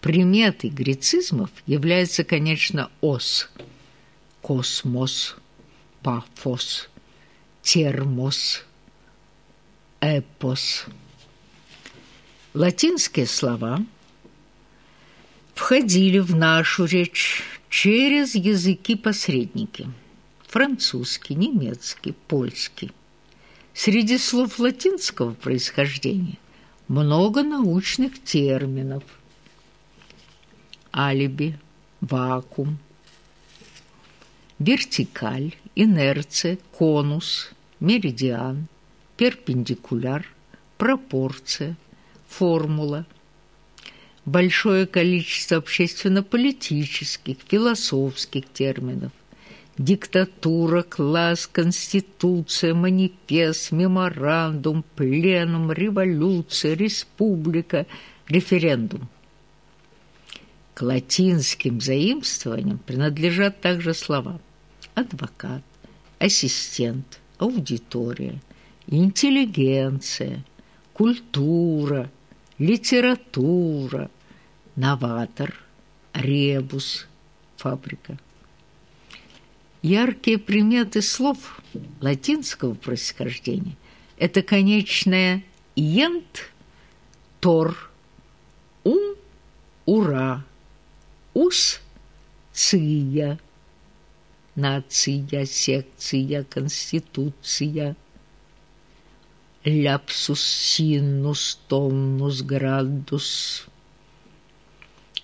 Приметой грецизмов является, конечно, ос, космос, пафос, термос, эпос. Латинские слова входили в нашу речь через языки-посредники – французский, немецкий, польский. Среди слов латинского происхождения много научных терминов – алиби, вакуум, вертикаль, инерция, конус, меридиан, перпендикуляр, пропорция, формула, большое количество общественно-политических, философских терминов, диктатура, класс, конституция, манифест, меморандум, пленум, революция, республика, референдум – к латинским заимствованиям принадлежат также слова «адвокат», «ассистент», «аудитория», «интеллигенция», «культура», «литература», «новатор», «ребус», «фабрика». Яркие приметы слов латинского происхождения – это конечное «ент», «тор», «ум», «ура», ус ция, нация, секция, конституция, ляпсус, синус, тонус, градус,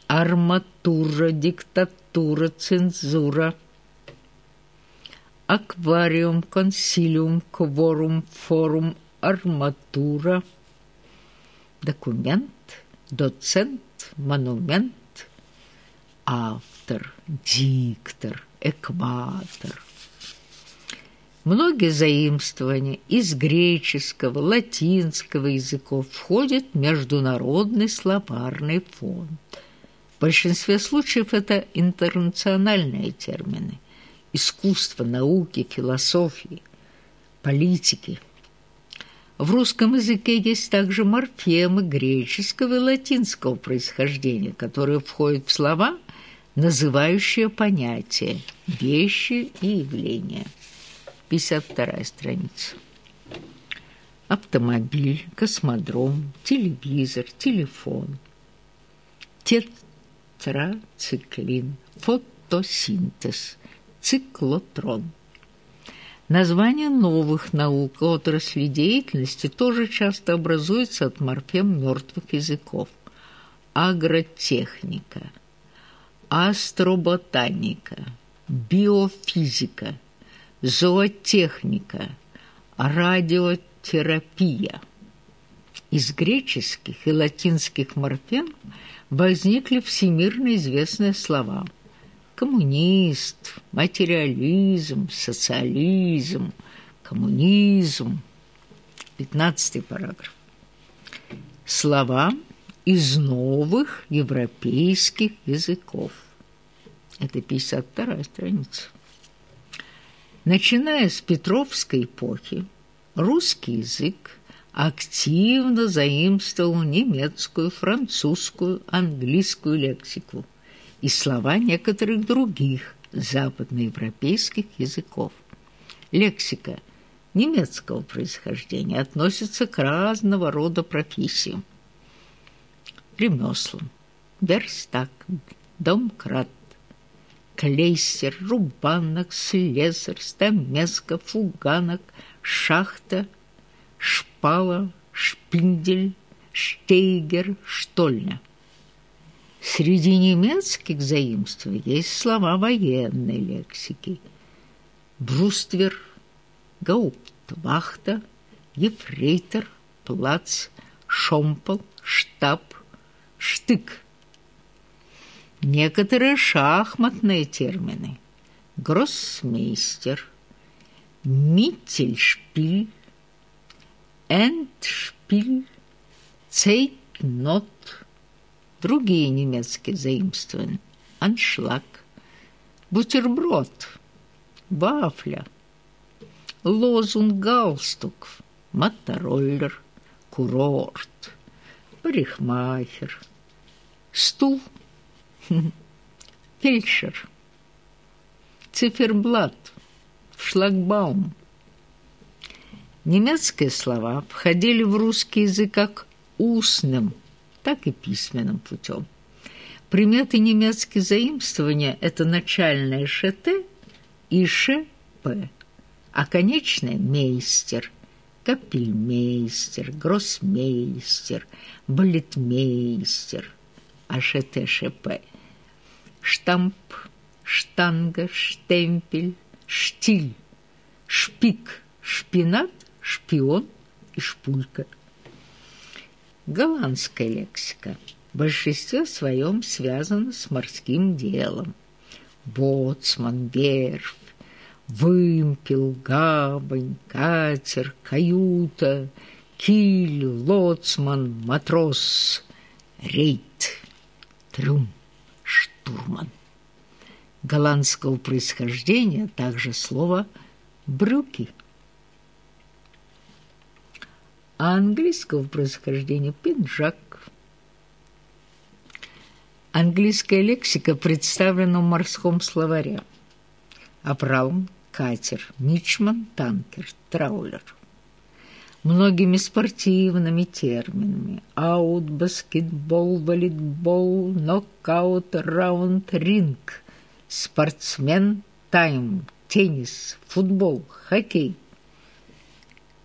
арматура, диктатура, цензура, аквариум, консилиум, кворум, форум, арматура, документ, доцент, монумент, автор, диктор, экватор. Многие заимствования из греческого, латинского языков входят в международный словарный фонд. В большинстве случаев это интернациональные термины – искусство, науки, философии, политики. В русском языке есть также морфемы греческого и латинского происхождения, которые входят в слова – называющее понятие, вещи и явления. 52 страница. Автомобиль, космодром, телевизор, телефон, тетрациклин, фотосинтез, циклотрон. Название новых наук отрасли деятельности тоже часто образуется от морфем мертвых языков. Агротехника – астроботаника, биофизика, зоотехника, радиотерапия. Из греческих и латинских морфем возникли всемирно известные слова коммунист, материализм, социализм, коммунизм. Пятнадцатый параграф. Слова из новых европейских языков. Это 52 страница. Начиная с Петровской эпохи, русский язык активно заимствовал немецкую, французскую, английскую лексику и слова некоторых других западноевропейских языков. Лексика немецкого происхождения относится к разного рода профессиям. Ремеслам, верстак, домкрат, клейстер, рубанок, слесарь, стамеска, фуганок, шахта, шпала, шпиндель, штейгер, штольня. Среди немецких заимствований есть слова военной лексики. Бруствер, гауптвахта, ефрейтор, плац, шомпол, штаб, штык – некоторые шахматные термины. Гроссмейстер, Миттельшпиль, Эндшпиль, Цейтнот, другие немецкие заимствования, аншлаг, бутерброд, вафля, лозунг галстук, мотороллер, курорт, парикмахер – Стул. Фельдшер. Циферблат. Шлагбаум. Немецкие слова входили в русский язык как устным, так и письменным путем. Приметы немецкие заимствования – это начальное ШТ и ШП, а конечное – мейстер, капельмейстер, гроссмейстер, балетмейстер, а ШТ, ШП – штамп, штанга, штемпель, штиль, шпик, шпинат, шпион и шпулька. Голландская лексика в большинстве своем связана с морским делом. Боцман, верфь, вымпел, гавань, катер, каюта, киль, лоцман, матрос, рейд, трюм, штурман. Голландского происхождения также слово «брюки» а английского происхождения – пиджак. Английская лексика представлена в морском словаре. Абраун – катер, Мичман – танкер, траулер. Многими спортивными терминами – аут, баскетбол, волейбол, нокаут, раунд, ринг, спортсмен, тайм, теннис, футбол, хоккей –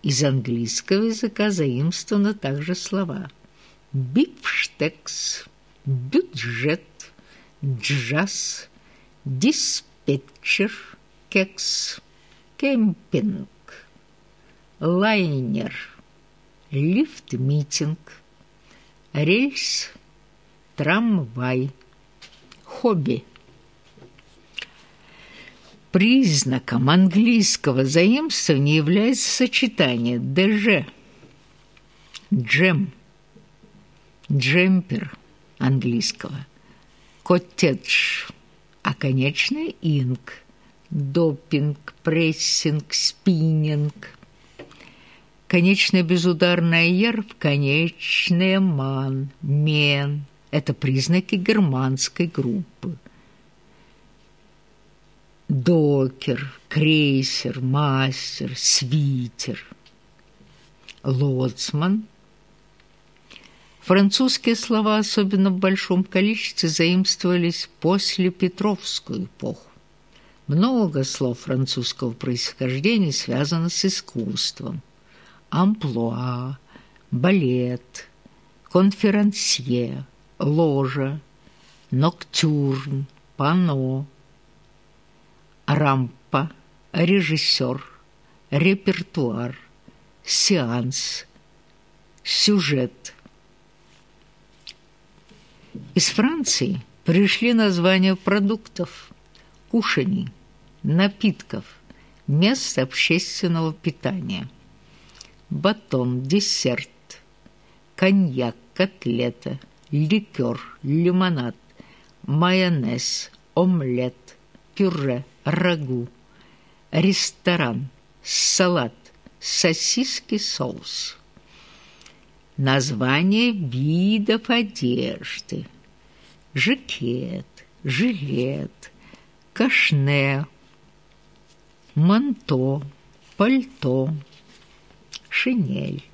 из английского языка заимствованы также слова «бифштекс», «бюджет», «джаз», «диспетчер», «кекс», «кемпинг», «лайнер», «лифт-митинг», «рельс», «трамвай», «хобби». Признаком английского заимствования является сочетание «дж» – «джем», «джемпер» английского, «коттедж», а конечное «инк», «допинг», «прессинг», «спиннинг». Конечное безударное «ер» в конечное «ман», «мен» – это признаки германской группы – докер, крейсер, мастер, свитер, лоцман. Французские слова, особенно в большом количестве, заимствовались после Петровскую эпоху. Много слов французского происхождения связано с искусством. Амплуа, балет, конферансье, ложа, ноктюрн, пано – рампа, режиссер, репертуар, сеанс, сюжет. Из Франции пришли названия продуктов, кушаний, напитков, мест общественного питания. Батон, десерт, коньяк, котлета, ликер, лимонад, майонез, омлет, пюре, рагу, ресторан, салат, сосиски, соус. Название видов одежды. Жакет, жилет, кашне, манто, пальто, шинель.